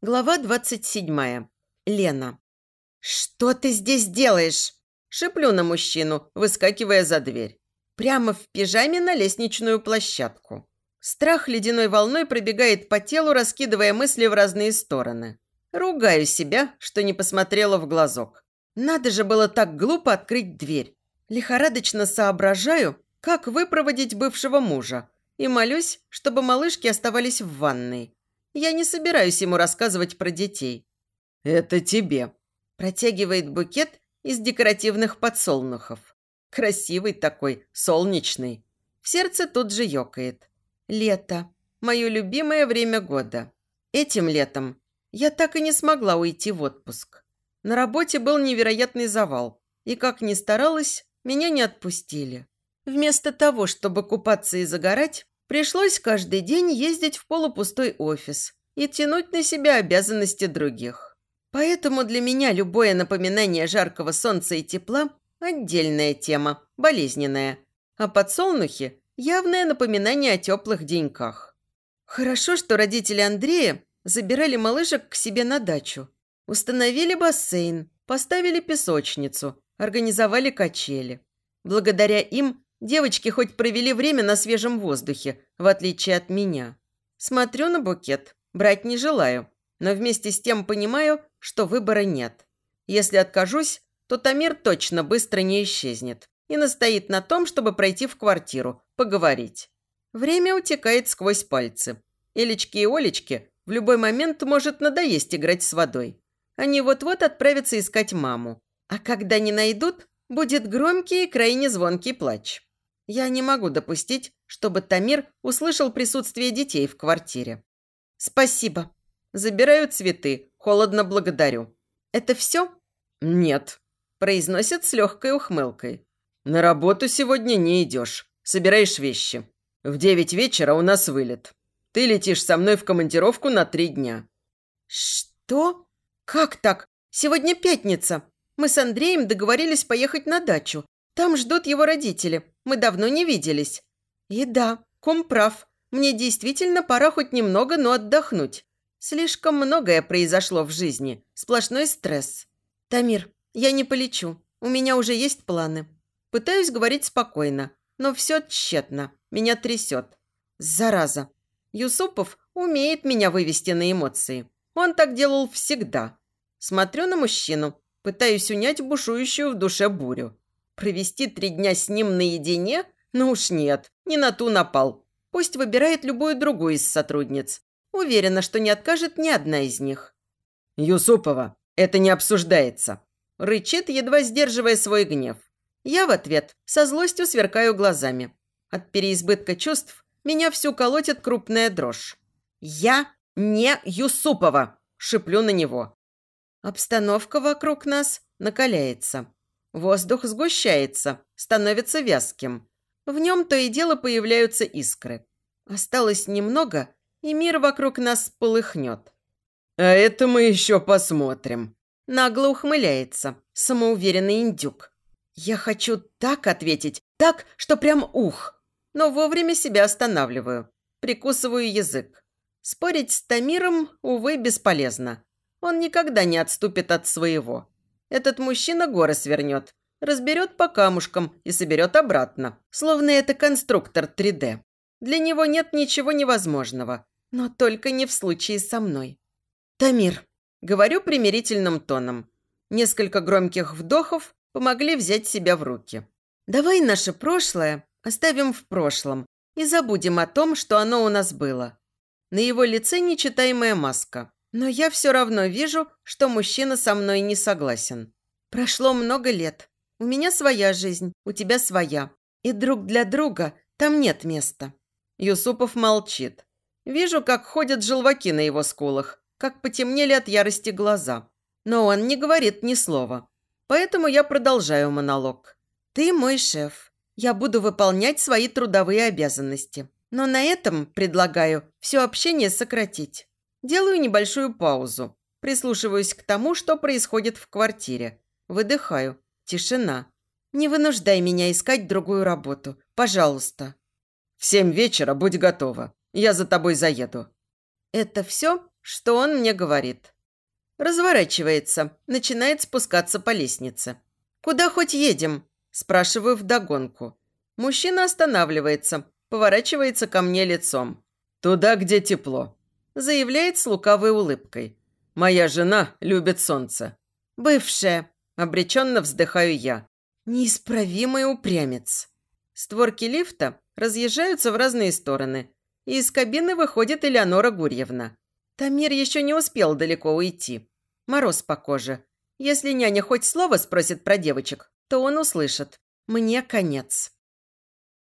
Глава 27. Лена. «Что ты здесь делаешь?» Шиплю на мужчину, выскакивая за дверь. Прямо в пижаме на лестничную площадку. Страх ледяной волной пробегает по телу, раскидывая мысли в разные стороны. Ругаю себя, что не посмотрела в глазок. Надо же было так глупо открыть дверь. Лихорадочно соображаю, как выпроводить бывшего мужа. И молюсь, чтобы малышки оставались в ванной. Я не собираюсь ему рассказывать про детей. «Это тебе», – протягивает букет из декоративных подсолнухов. Красивый такой, солнечный. В сердце тут же ёкает. Лето. Мое любимое время года. Этим летом я так и не смогла уйти в отпуск. На работе был невероятный завал. И как ни старалась, меня не отпустили. Вместо того, чтобы купаться и загорать, Пришлось каждый день ездить в полупустой офис и тянуть на себя обязанности других. Поэтому для меня любое напоминание жаркого солнца и тепла – отдельная тема, болезненная. А подсолнухи – явное напоминание о теплых деньках. Хорошо, что родители Андрея забирали малышек к себе на дачу. Установили бассейн, поставили песочницу, организовали качели. Благодаря им Девочки хоть провели время на свежем воздухе, в отличие от меня. Смотрю на букет, брать не желаю, но вместе с тем понимаю, что выбора нет. Если откажусь, то Тамир точно быстро не исчезнет и настоит на том, чтобы пройти в квартиру, поговорить. Время утекает сквозь пальцы. Элечки и Олечки в любой момент может надоесть играть с водой. Они вот-вот отправятся искать маму. А когда не найдут, будет громкий и крайне звонкий плач. Я не могу допустить, чтобы Тамир услышал присутствие детей в квартире. «Спасибо. Забираю цветы. Холодно благодарю. Это все?» «Нет», – произносит с легкой ухмылкой. «На работу сегодня не идешь. Собираешь вещи. В девять вечера у нас вылет. Ты летишь со мной в командировку на три дня». «Что? Как так? Сегодня пятница. Мы с Андреем договорились поехать на дачу. Там ждут его родители. Мы давно не виделись. И да, ком прав. Мне действительно пора хоть немного, но отдохнуть. Слишком многое произошло в жизни. Сплошной стресс. Тамир, я не полечу. У меня уже есть планы. Пытаюсь говорить спокойно, но все тщетно. Меня трясет. Зараза. Юсупов умеет меня вывести на эмоции. Он так делал всегда. Смотрю на мужчину, пытаюсь унять бушующую в душе бурю. Провести три дня с ним наедине? Ну уж нет, не на ту напал. Пусть выбирает любую другую из сотрудниц. Уверена, что не откажет ни одна из них. «Юсупова, это не обсуждается», – рычит, едва сдерживая свой гнев. Я в ответ со злостью сверкаю глазами. От переизбытка чувств меня всю колотит крупная дрожь. «Я не Юсупова!» – шиплю на него. Обстановка вокруг нас накаляется. Воздух сгущается, становится вязким. В нем то и дело появляются искры. Осталось немного, и мир вокруг нас полыхнет. «А это мы еще посмотрим», – нагло ухмыляется самоуверенный индюк. Я хочу так ответить, так, что прям ух, но вовремя себя останавливаю, прикусываю язык. Спорить с Тамиром, увы, бесполезно. Он никогда не отступит от своего. Этот мужчина горы свернет, разберет по камушкам и соберет обратно, словно это конструктор 3D. Для него нет ничего невозможного, но только не в случае со мной. «Тамир», – говорю примирительным тоном. Несколько громких вдохов помогли взять себя в руки. «Давай наше прошлое оставим в прошлом и забудем о том, что оно у нас было». На его лице нечитаемая маска. Но я все равно вижу, что мужчина со мной не согласен. Прошло много лет. У меня своя жизнь, у тебя своя. И друг для друга там нет места. Юсупов молчит. Вижу, как ходят желваки на его скулах, как потемнели от ярости глаза. Но он не говорит ни слова. Поэтому я продолжаю монолог. Ты мой шеф. Я буду выполнять свои трудовые обязанности. Но на этом, предлагаю, все общение сократить. Делаю небольшую паузу. Прислушиваюсь к тому, что происходит в квартире. Выдыхаю. Тишина. Не вынуждай меня искать другую работу. Пожалуйста. В семь вечера будь готова. Я за тобой заеду. Это все? Что он мне говорит? Разворачивается, начинает спускаться по лестнице. «Куда хоть едем?» – спрашиваю вдогонку. Мужчина останавливается, поворачивается ко мне лицом. «Туда, где тепло», – заявляет с лукавой улыбкой. «Моя жена любит солнце». «Бывшая», – обреченно вздыхаю я. «Неисправимый упрямец». Створки лифта разъезжаются в разные стороны, и из кабины выходит Элеонора Гурьевна. Тамир еще не успел далеко уйти. Мороз по коже. Если няня хоть слово спросит про девочек, то он услышит. Мне конец.